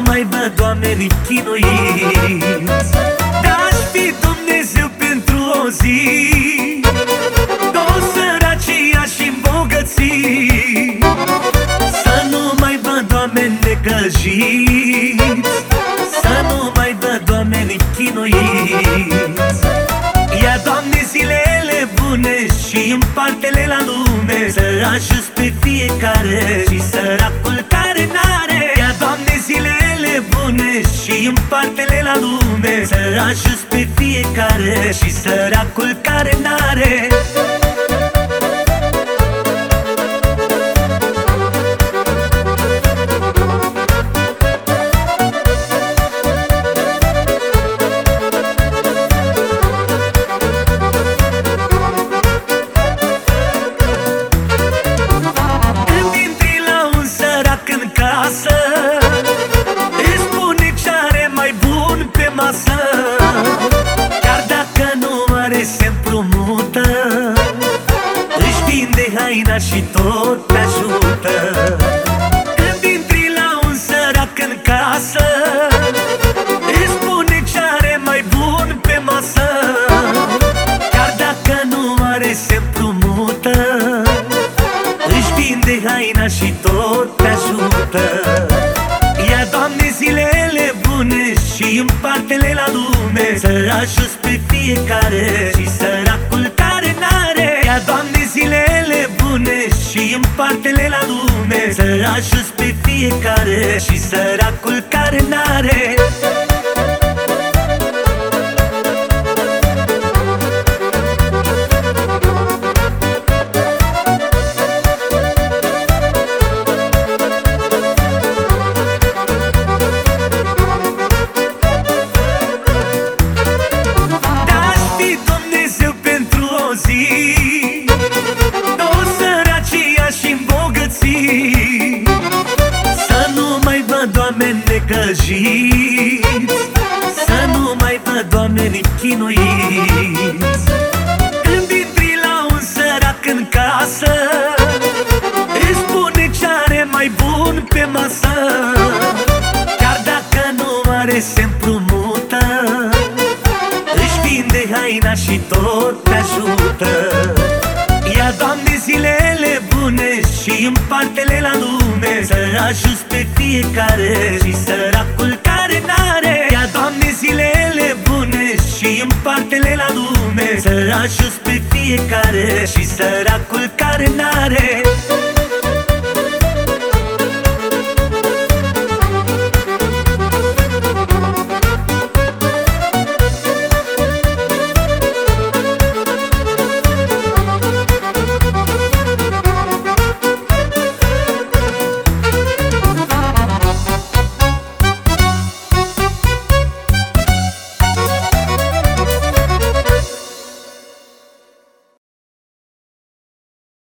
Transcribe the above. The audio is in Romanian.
mai văd Doamne, richinuim Te-aș fi Dumnezeu pentru o zi. Două săracii și bogății, Să nu mai văd oameni necăjiți Să nu mai văd Doamne, richinuiți Ia, Doamne, zilele bune și împarte-le la lume. Să ajut pe fiecare și săracul care n-are împarte-le la lume Să ajut pe fiecare și săracul care Își vinde haina și tot te ajută. Când intri la un sărac în casă Îți spune ce are mai bun pe masă. Chiar dacă nu are se împrumută își vinde haina și tot te ajută. Ia, Doamne, zilele bune și împarte-le la lume Să ajuți pe fiecare. Și săracul care n-are lume Să ajuți pe fiecare și săracul care oameni necăjiți Să nu mai văd oameni chinuiți. Când intri la un sărac în casă Îți spune ce are mai bun pe masă. Chiar dacă nu are se împrumută își vinde haina și tot te ajută. Ia, Doamne, zilele bune și împarte-le la lume. Să ajuți pe fiecare și săracul care n-are. Ia, Doamne, zilele bune și împarte-le la lume. Să ajuți pe fiecare și săracul care n-are